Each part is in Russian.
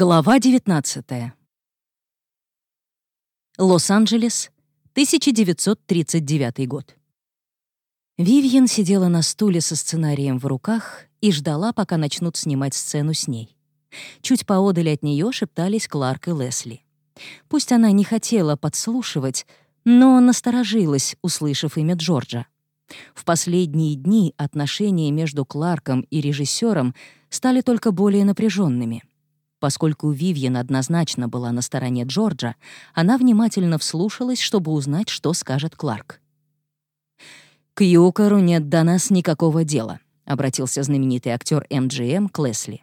Глава 19. Лос-Анджелес, 1939 год. Вивьен сидела на стуле со сценарием в руках и ждала, пока начнут снимать сцену с ней. Чуть поодаль от нее шептались Кларк и Лесли. Пусть она не хотела подслушивать, но насторожилась, услышав имя Джорджа. В последние дни отношения между Кларком и режиссером стали только более напряженными. Поскольку Вивьен однозначно была на стороне Джорджа, она внимательно вслушалась, чтобы узнать, что скажет Кларк. «К Юкору нет до нас никакого дела», — обратился знаменитый актер МГМ к Лесли.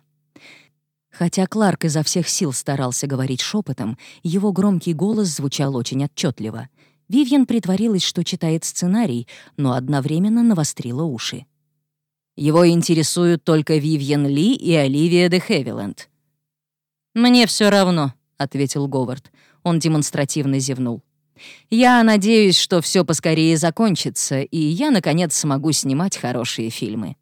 Хотя Кларк изо всех сил старался говорить шепотом, его громкий голос звучал очень отчетливо. Вивьен притворилась, что читает сценарий, но одновременно навострила уши. Его интересуют только Вивьен Ли и Оливия де Хевиленд. «Мне все равно», — ответил Говард. Он демонстративно зевнул. «Я надеюсь, что все поскорее закончится, и я, наконец, смогу снимать хорошие фильмы».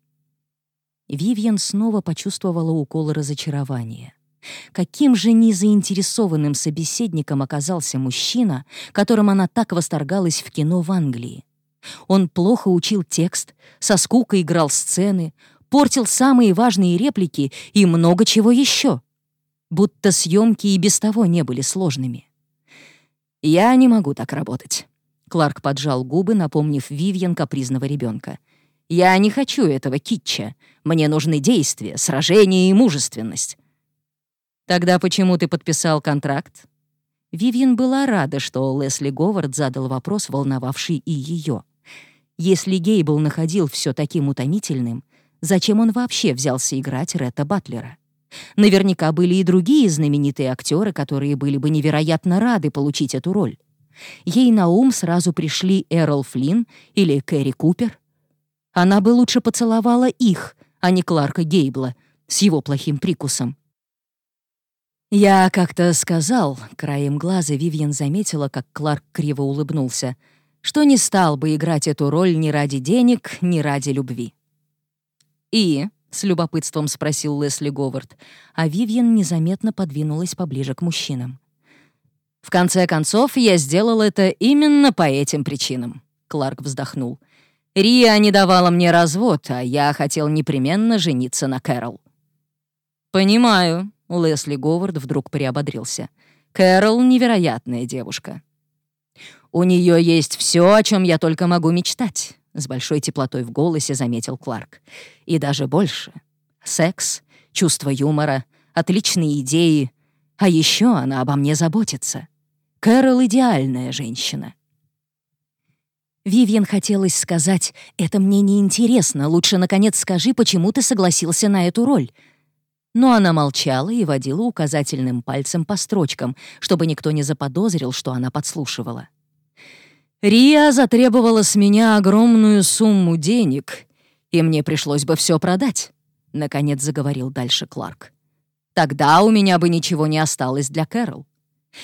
Вивьен снова почувствовала укол разочарования. Каким же незаинтересованным собеседником оказался мужчина, которым она так восторгалась в кино в Англии. Он плохо учил текст, со скукой играл сцены, портил самые важные реплики и много чего еще будто съемки и без того не были сложными. «Я не могу так работать», — Кларк поджал губы, напомнив Вивьен капризного ребенка. «Я не хочу этого китча. Мне нужны действия, сражения и мужественность». «Тогда почему ты подписал контракт?» Вивьен была рада, что Лесли Говард задал вопрос, волновавший и ее. Если Гейбл находил все таким утомительным, зачем он вообще взялся играть Ретта Батлера? Наверняка были и другие знаменитые актеры, которые были бы невероятно рады получить эту роль. Ей на ум сразу пришли Эрл Флинн или Кэрри Купер. Она бы лучше поцеловала их, а не Кларка Гейбла с его плохим прикусом. «Я как-то сказал», — краем глаза Вивьен заметила, как Кларк криво улыбнулся, что не стал бы играть эту роль ни ради денег, ни ради любви. «И?» — с любопытством спросил Лесли Говард, а Вивьен незаметно подвинулась поближе к мужчинам. «В конце концов, я сделал это именно по этим причинам», — Кларк вздохнул. «Риа не давала мне развод, а я хотел непременно жениться на Кэрол». «Понимаю», — Лесли Говард вдруг приободрился. «Кэрол — невероятная девушка». «У нее есть все, о чем я только могу мечтать. — с большой теплотой в голосе заметил Кларк. «И даже больше. Секс, чувство юмора, отличные идеи. А еще она обо мне заботится. Кэрол — идеальная женщина». Вивьен хотелось сказать, «Это мне не интересно, лучше, наконец, скажи, почему ты согласился на эту роль». Но она молчала и водила указательным пальцем по строчкам, чтобы никто не заподозрил, что она подслушивала. Риа затребовала с меня огромную сумму денег, и мне пришлось бы все продать», — наконец заговорил дальше Кларк. «Тогда у меня бы ничего не осталось для Кэрол.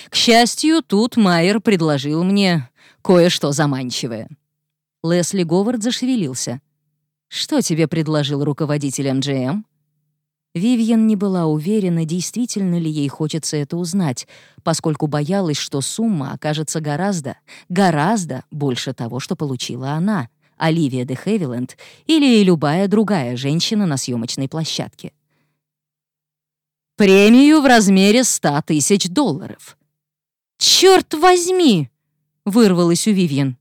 К счастью, тут Майер предложил мне кое-что заманчивое». Лесли Говард зашевелился. «Что тебе предложил руководитель МГМ?» Вивьен не была уверена, действительно ли ей хочется это узнать, поскольку боялась, что сумма окажется гораздо, гораздо больше того, что получила она, Оливия де Хевиленд или любая другая женщина на съемочной площадке. «Премию в размере ста тысяч долларов». «Чёрт возьми!» — вырвалась у Вивьен.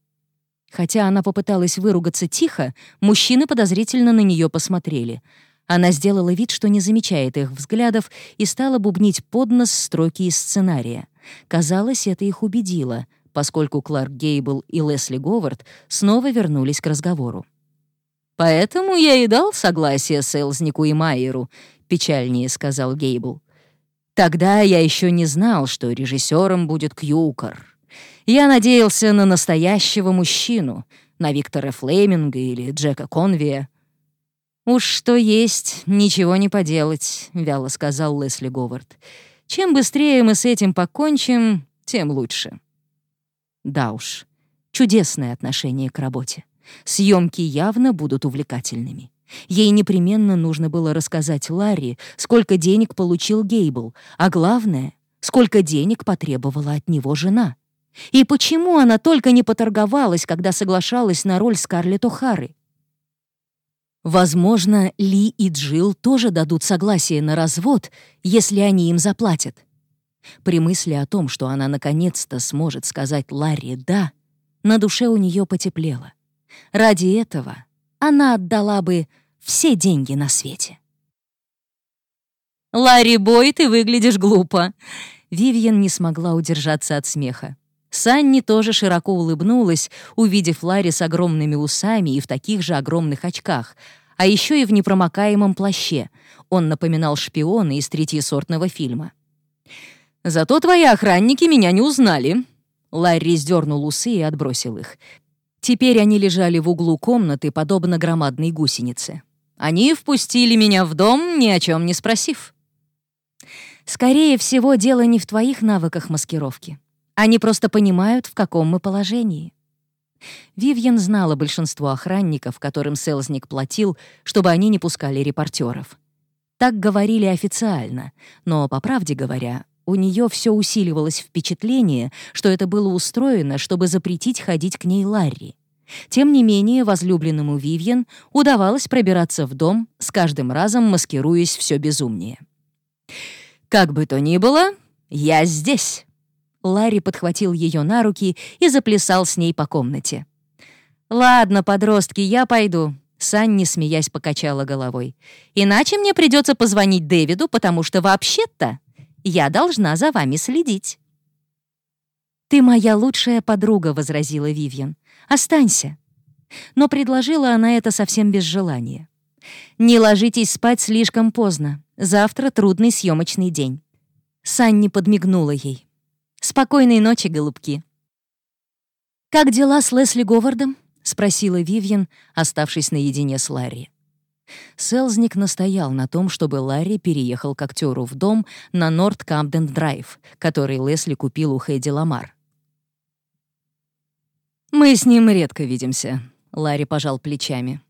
Хотя она попыталась выругаться тихо, мужчины подозрительно на нее посмотрели — она сделала вид, что не замечает их взглядов, и стала бубнить под нос строки из сценария. Казалось, это их убедило, поскольку Кларк Гейбл и Лесли Говард снова вернулись к разговору. «Поэтому я и дал согласие Селзнику и Майеру», — печальнее сказал Гейбл. «Тогда я еще не знал, что режиссером будет Кьюкер. Я надеялся на настоящего мужчину, на Виктора Флеминга или Джека Конвия. «Уж что есть, ничего не поделать», — вяло сказал Лесли Говард. «Чем быстрее мы с этим покончим, тем лучше». Да уж, чудесное отношение к работе. Съемки явно будут увлекательными. Ей непременно нужно было рассказать Ларри, сколько денег получил Гейбл, а главное, сколько денег потребовала от него жена. И почему она только не поторговалась, когда соглашалась на роль Скарлетт О'Хары? Возможно, Ли и Джилл тоже дадут согласие на развод, если они им заплатят. При мысли о том, что она наконец-то сможет сказать Ларри «да», на душе у нее потеплело. Ради этого она отдала бы все деньги на свете. «Ларри Бой, ты выглядишь глупо!» Вивьен не смогла удержаться от смеха. Санни тоже широко улыбнулась, увидев Ларри с огромными усами и в таких же огромных очках, а еще и в непромокаемом плаще. Он напоминал шпиона из третьесортного фильма. «Зато твои охранники меня не узнали». Ларри сдернул усы и отбросил их. Теперь они лежали в углу комнаты, подобно громадной гусенице. Они впустили меня в дом, ни о чем не спросив. Скорее всего, дело не в твоих навыках маскировки. Они просто понимают, в каком мы положении. Вивьен знала большинство охранников, которым Селзник платил, чтобы они не пускали репортеров. Так говорили официально, но, по правде говоря, у нее все усиливалось впечатление, что это было устроено, чтобы запретить ходить к ней Ларри. Тем не менее, возлюбленному Вивьен удавалось пробираться в дом, с каждым разом маскируясь все безумнее. «Как бы то ни было, я здесь!» Ларри подхватил ее на руки и заплясал с ней по комнате. «Ладно, подростки, я пойду», — Санни, смеясь, покачала головой. «Иначе мне придется позвонить Дэвиду, потому что вообще-то я должна за вами следить». «Ты моя лучшая подруга», — возразила Вивьен. «Останься». Но предложила она это совсем без желания. «Не ложитесь спать слишком поздно. Завтра трудный съемочный день». Санни подмигнула ей. «Спокойной ночи, голубки». «Как дела с Лесли Говардом?» — спросила Вивьен, оставшись наедине с Ларри. Селзник настоял на том, чтобы Ларри переехал к актеру в дом на Норт Камден Драйв, который Лесли купил у Хэдди Ламар. «Мы с ним редко видимся», — Ларри пожал плечами.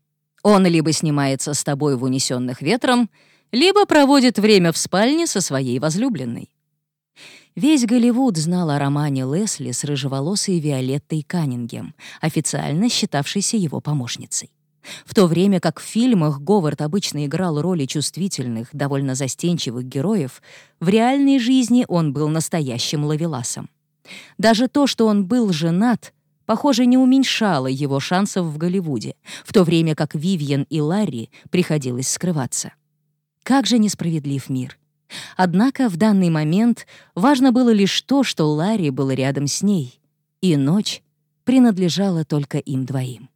«Он либо снимается с тобой в унесенных ветром, либо проводит время в спальне со своей возлюбленной». Весь Голливуд знал о романе Лесли с рыжеволосой Виолеттой Каннингем, официально считавшейся его помощницей. В то время как в фильмах Говард обычно играл роли чувствительных, довольно застенчивых героев, в реальной жизни он был настоящим лавеласом. Даже то, что он был женат, похоже, не уменьшало его шансов в Голливуде, в то время как Вивьен и Ларри приходилось скрываться. Как же несправедлив мир. Однако в данный момент важно было лишь то, что Ларри был рядом с ней, и ночь принадлежала только им двоим.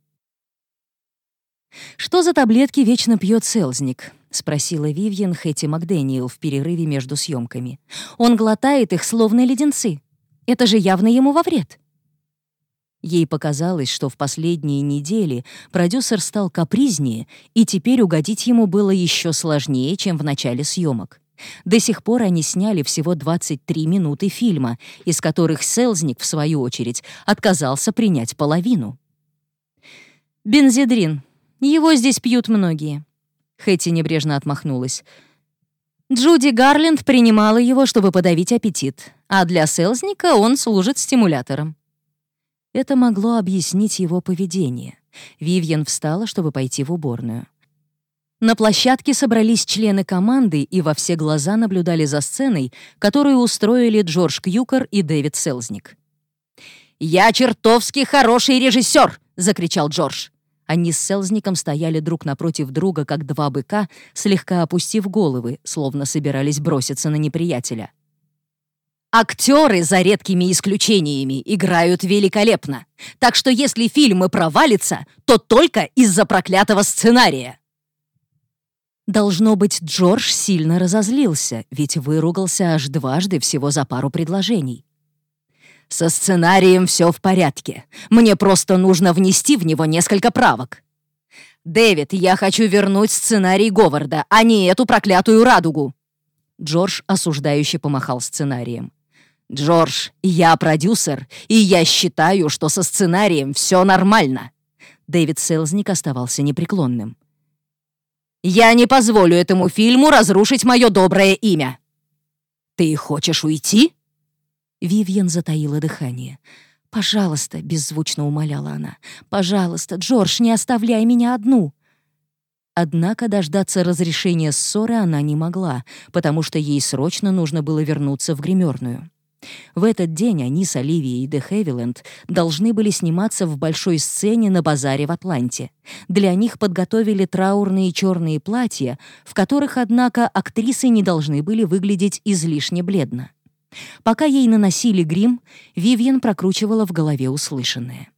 «Что за таблетки вечно пьет Селзник?» — спросила Вивьен Хэти Макдэниел в перерыве между съемками. «Он глотает их, словно леденцы. Это же явно ему во вред». Ей показалось, что в последние недели продюсер стал капризнее, и теперь угодить ему было еще сложнее, чем в начале съемок. До сих пор они сняли всего 23 минуты фильма, из которых Селзник, в свою очередь, отказался принять половину. «Бензидрин. Его здесь пьют многие». Хэти небрежно отмахнулась. Джуди Гарленд принимала его, чтобы подавить аппетит, а для Селзника он служит стимулятором. Это могло объяснить его поведение. Вивьен встала, чтобы пойти в уборную. На площадке собрались члены команды и во все глаза наблюдали за сценой, которую устроили Джордж Кьюкер и Дэвид Селзник. «Я чертовски хороший режиссер!» — закричал Джордж. Они с Селзником стояли друг напротив друга, как два быка, слегка опустив головы, словно собирались броситься на неприятеля. Актеры, за редкими исключениями, играют великолепно. Так что если фильмы провалятся, то только из-за проклятого сценария. Должно быть, Джордж сильно разозлился, ведь выругался аж дважды всего за пару предложений. «Со сценарием все в порядке. Мне просто нужно внести в него несколько правок. Дэвид, я хочу вернуть сценарий Говарда, а не эту проклятую радугу!» Джордж осуждающе помахал сценарием. «Джордж, я продюсер, и я считаю, что со сценарием все нормально». Дэвид Селзник оставался непреклонным. Я не позволю этому фильму разрушить мое доброе имя!» «Ты хочешь уйти?» Вивьен затаила дыхание. «Пожалуйста», — беззвучно умоляла она, «пожалуйста, Джордж, не оставляй меня одну». Однако дождаться разрешения ссоры она не могла, потому что ей срочно нужно было вернуться в гримерную. В этот день они с Оливией де Хевиленд должны были сниматься в большой сцене на базаре в Атланте. Для них подготовили траурные черные платья, в которых, однако, актрисы не должны были выглядеть излишне бледно. Пока ей наносили грим, Вивьен прокручивала в голове услышанное.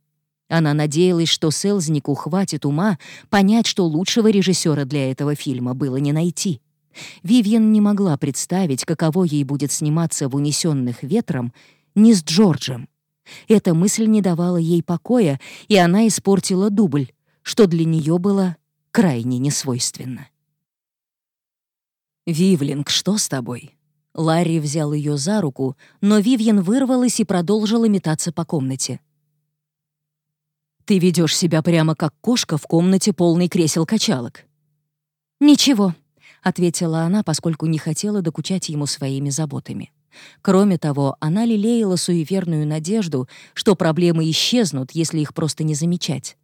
Она надеялась, что Селзнику хватит ума понять, что лучшего режиссера для этого фильма было не найти. Вивьен не могла представить, каково ей будет сниматься в «Унесенных ветром» не с Джорджем. Эта мысль не давала ей покоя, и она испортила дубль, что для нее было крайне несвойственно. «Вивлинг, что с тобой?» Ларри взял ее за руку, но Вивьен вырвалась и продолжила метаться по комнате. Ты ведешь себя прямо как кошка в комнате полной кресел-качалок». «Ничего», — ответила она, поскольку не хотела докучать ему своими заботами. Кроме того, она лелеяла суеверную надежду, что проблемы исчезнут, если их просто не замечать.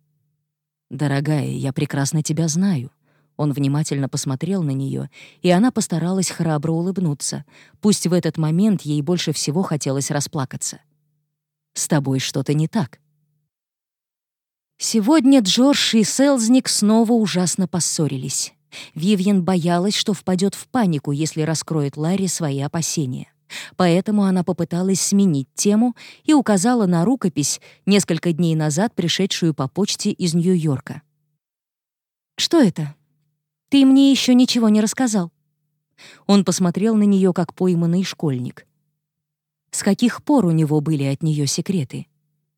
«Дорогая, я прекрасно тебя знаю». Он внимательно посмотрел на нее, и она постаралась храбро улыбнуться. Пусть в этот момент ей больше всего хотелось расплакаться. «С тобой что-то не так». Сегодня Джордж и Селзник снова ужасно поссорились. Вивьен боялась, что впадет в панику, если раскроет Ларри свои опасения. Поэтому она попыталась сменить тему и указала на рукопись, несколько дней назад пришедшую по почте из Нью-Йорка. «Что это? Ты мне еще ничего не рассказал». Он посмотрел на нее как пойманный школьник. С каких пор у него были от нее секреты?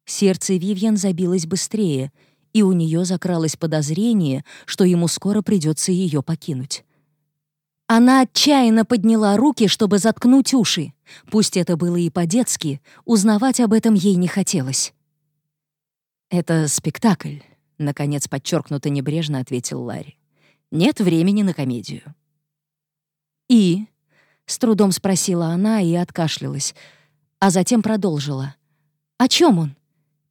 Сердце Вивьен забилось быстрее, и у нее закралось подозрение, что ему скоро придется ее покинуть. Она отчаянно подняла руки, чтобы заткнуть уши. Пусть это было и по-детски, узнавать об этом ей не хотелось. «Это спектакль», — наконец подчеркнуто небрежно ответил Ларри. «Нет времени на комедию». «И?» — с трудом спросила она и откашлялась, а затем продолжила. «О чем он?»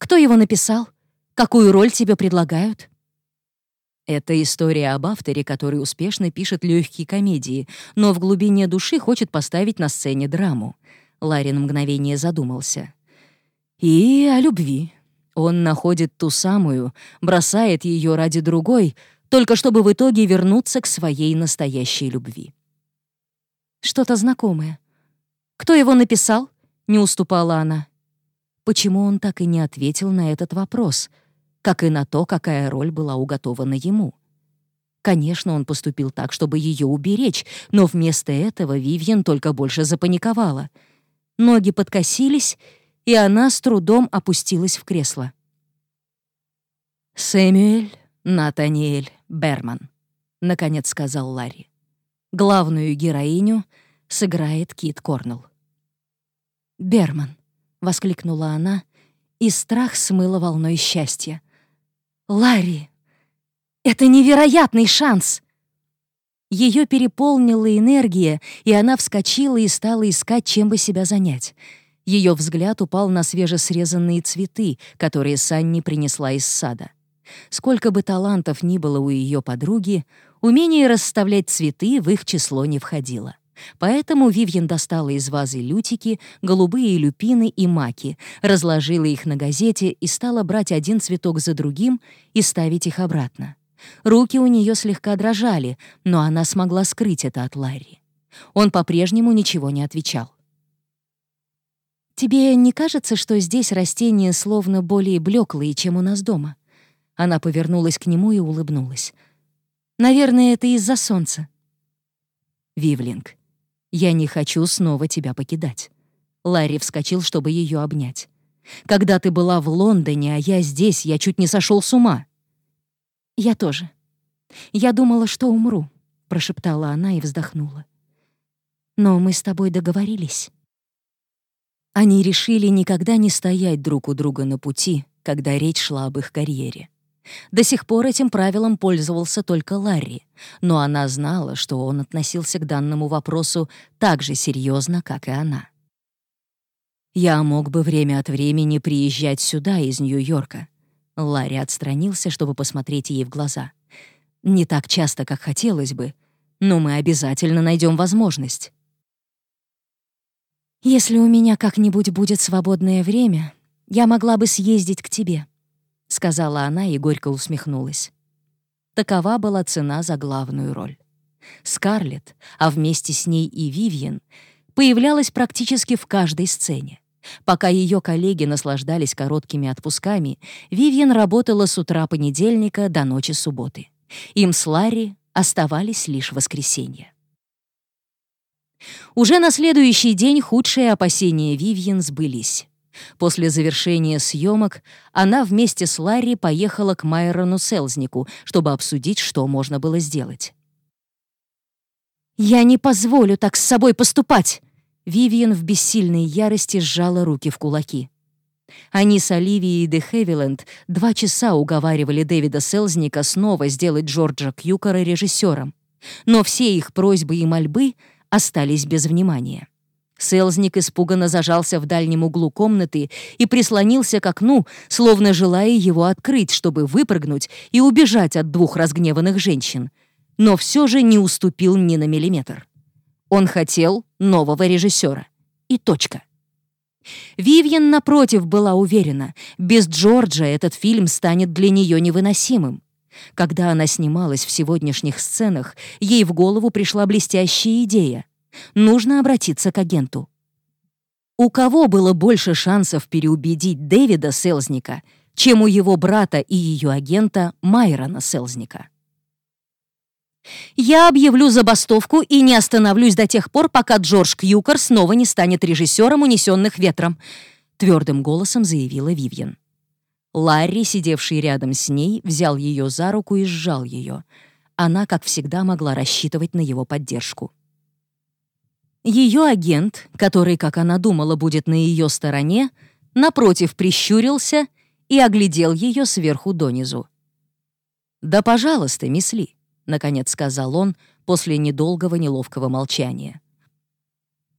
Кто его написал? Какую роль тебе предлагают?» Это история об авторе, который успешно пишет легкие комедии, но в глубине души хочет поставить на сцене драму. Ларин мгновение задумался. И о любви. Он находит ту самую, бросает ее ради другой, только чтобы в итоге вернуться к своей настоящей любви. Что-то знакомое. Кто его написал? Не уступала она почему он так и не ответил на этот вопрос, как и на то, какая роль была уготована ему. Конечно, он поступил так, чтобы ее уберечь, но вместо этого Вивьен только больше запаниковала. Ноги подкосились, и она с трудом опустилась в кресло. «Сэмюэль Натаниэль Берман», — наконец сказал Ларри. «Главную героиню сыграет Кит Корнелл». «Берман», — воскликнула она, и страх смыло волной счастья. «Ларри! Это невероятный шанс!» Ее переполнила энергия, и она вскочила и стала искать, чем бы себя занять. Ее взгляд упал на свежесрезанные цветы, которые Санни принесла из сада. Сколько бы талантов ни было у ее подруги, умение расставлять цветы в их число не входило. Поэтому Вивьен достала из вазы лютики, голубые люпины и маки, разложила их на газете и стала брать один цветок за другим и ставить их обратно. Руки у нее слегка дрожали, но она смогла скрыть это от Ларри. Он по-прежнему ничего не отвечал. «Тебе не кажется, что здесь растения словно более блеклые, чем у нас дома?» Она повернулась к нему и улыбнулась. «Наверное, это из-за солнца». «Вивлинг, я не хочу снова тебя покидать». Ларри вскочил, чтобы ее обнять. «Когда ты была в Лондоне, а я здесь, я чуть не сошел с ума». «Я тоже. Я думала, что умру», — прошептала она и вздохнула. «Но мы с тобой договорились». Они решили никогда не стоять друг у друга на пути, когда речь шла об их карьере. До сих пор этим правилом пользовался только Ларри, но она знала, что он относился к данному вопросу так же серьезно, как и она. «Я мог бы время от времени приезжать сюда из Нью-Йорка». Ларри отстранился, чтобы посмотреть ей в глаза. «Не так часто, как хотелось бы, но мы обязательно найдем возможность». «Если у меня как-нибудь будет свободное время, я могла бы съездить к тебе», — сказала она и горько усмехнулась. Такова была цена за главную роль. Скарлетт, а вместе с ней и Вивьен, появлялась практически в каждой сцене. Пока ее коллеги наслаждались короткими отпусками, Вивьен работала с утра понедельника до ночи субботы. Им с Ларри оставались лишь воскресенья. Уже на следующий день худшие опасения Вивьен сбылись. После завершения съемок она вместе с Ларри поехала к Майрону Селзнику, чтобы обсудить, что можно было сделать. «Я не позволю так с собой поступать!» Вивиан в бессильной ярости сжала руки в кулаки. Они с Оливией де Хевиленд два часа уговаривали Дэвида Селзника снова сделать Джорджа Кьюкера режиссером, но все их просьбы и мольбы остались без внимания. Селзник испуганно зажался в дальнем углу комнаты и прислонился к окну, словно желая его открыть, чтобы выпрыгнуть и убежать от двух разгневанных женщин, но все же не уступил ни на миллиметр. Он хотел нового режиссера. И точка. Вивьен, напротив, была уверена, без Джорджа этот фильм станет для нее невыносимым. Когда она снималась в сегодняшних сценах, ей в голову пришла блестящая идея. Нужно обратиться к агенту. У кого было больше шансов переубедить Дэвида Селзника, чем у его брата и ее агента Майрона Селзника? Я объявлю забастовку и не остановлюсь до тех пор, пока Джордж Кьюкер снова не станет режиссером «Унесенных ветром», — твердым голосом заявила Вивьен. Ларри, сидевший рядом с ней, взял ее за руку и сжал ее. Она, как всегда, могла рассчитывать на его поддержку. Ее агент, который, как она думала, будет на ее стороне, напротив прищурился и оглядел ее сверху донизу. «Да, пожалуйста, мисс Ли», — наконец сказал он после недолгого неловкого молчания.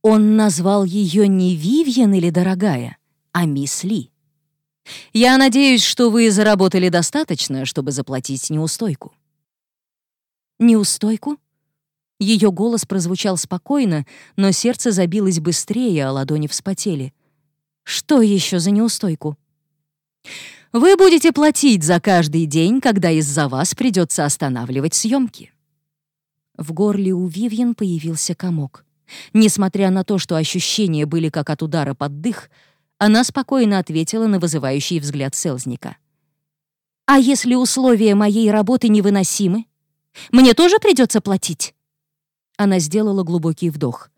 Он назвал ее не Вивьен или дорогая, а мисс Ли. «Я надеюсь, что вы заработали достаточно, чтобы заплатить неустойку». «Неустойку?» Ее голос прозвучал спокойно, но сердце забилось быстрее, а ладони вспотели. «Что еще за неустойку?» Вы будете платить за каждый день, когда из-за вас придется останавливать съемки. В горле у Вивьен появился комок. Несмотря на то, что ощущения были как от удара под дых, она спокойно ответила на вызывающий взгляд Селзника. «А если условия моей работы невыносимы? Мне тоже придется платить?» Она сделала глубокий вдох.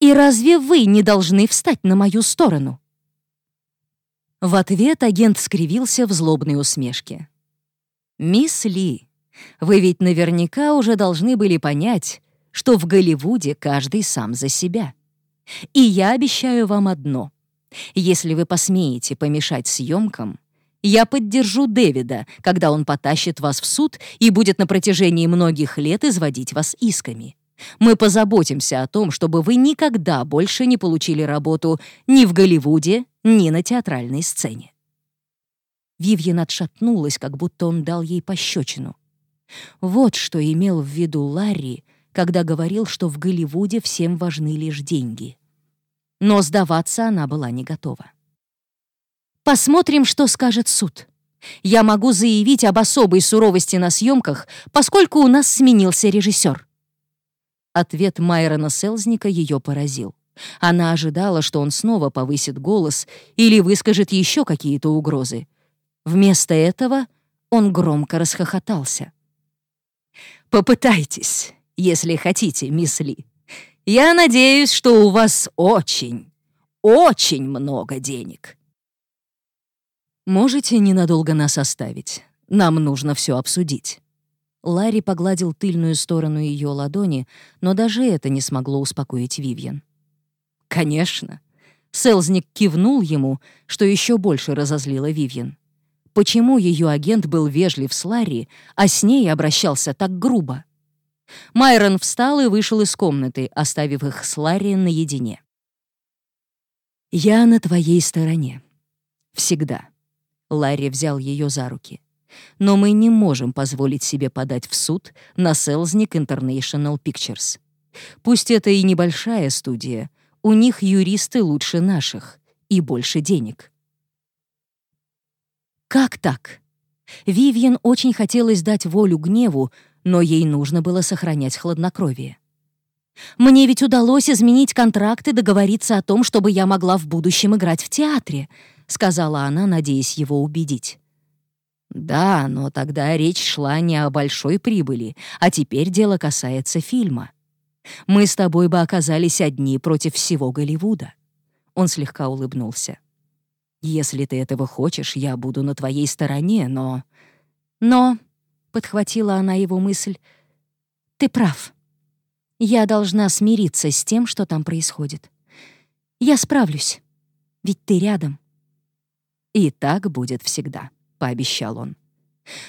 «И разве вы не должны встать на мою сторону?» В ответ агент скривился в злобной усмешке. «Мисс Ли, вы ведь наверняка уже должны были понять, что в Голливуде каждый сам за себя. И я обещаю вам одно. Если вы посмеете помешать съемкам, я поддержу Дэвида, когда он потащит вас в суд и будет на протяжении многих лет изводить вас исками. Мы позаботимся о том, чтобы вы никогда больше не получили работу ни в Голливуде, ни на театральной сцене. Вивьен отшатнулась, как будто он дал ей пощечину. Вот что имел в виду Ларри, когда говорил, что в Голливуде всем важны лишь деньги. Но сдаваться она была не готова. «Посмотрим, что скажет суд. Я могу заявить об особой суровости на съемках, поскольку у нас сменился режиссер». Ответ Майрона Селзника ее поразил. Она ожидала, что он снова повысит голос или выскажет еще какие-то угрозы. Вместо этого он громко расхохотался. «Попытайтесь, если хотите, мисс Ли. Я надеюсь, что у вас очень, очень много денег». «Можете ненадолго нас оставить? Нам нужно все обсудить». Ларри погладил тыльную сторону ее ладони, но даже это не смогло успокоить Вивьен. «Конечно». Селзник кивнул ему, что еще больше разозлило Вивьен. почему ее агент был вежлив с Ларри, а с ней обращался так грубо. Майрон встал и вышел из комнаты, оставив их с Ларри наедине. «Я на твоей стороне. Всегда». Ларри взял ее за руки. «Но мы не можем позволить себе подать в суд на Selznick International Pictures. Пусть это и небольшая студия, у них юристы лучше наших и больше денег». Как так? Вивьен очень хотелось дать волю гневу, но ей нужно было сохранять хладнокровие. «Мне ведь удалось изменить контракт и договориться о том, чтобы я могла в будущем играть в театре», — сказала она, надеясь его убедить. «Да, но тогда речь шла не о большой прибыли, а теперь дело касается фильма. Мы с тобой бы оказались одни против всего Голливуда». Он слегка улыбнулся. «Если ты этого хочешь, я буду на твоей стороне, но...» «Но...» — подхватила она его мысль. «Ты прав. Я должна смириться с тем, что там происходит. Я справлюсь, ведь ты рядом». «И так будет всегда», — пообещал он.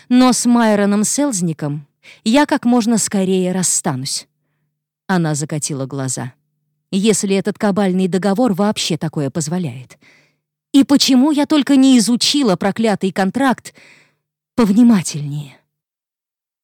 «Но с Майроном Селзником я как можно скорее расстанусь». Она закатила глаза. «Если этот кабальный договор вообще такое позволяет». И почему я только не изучила проклятый контракт повнимательнее?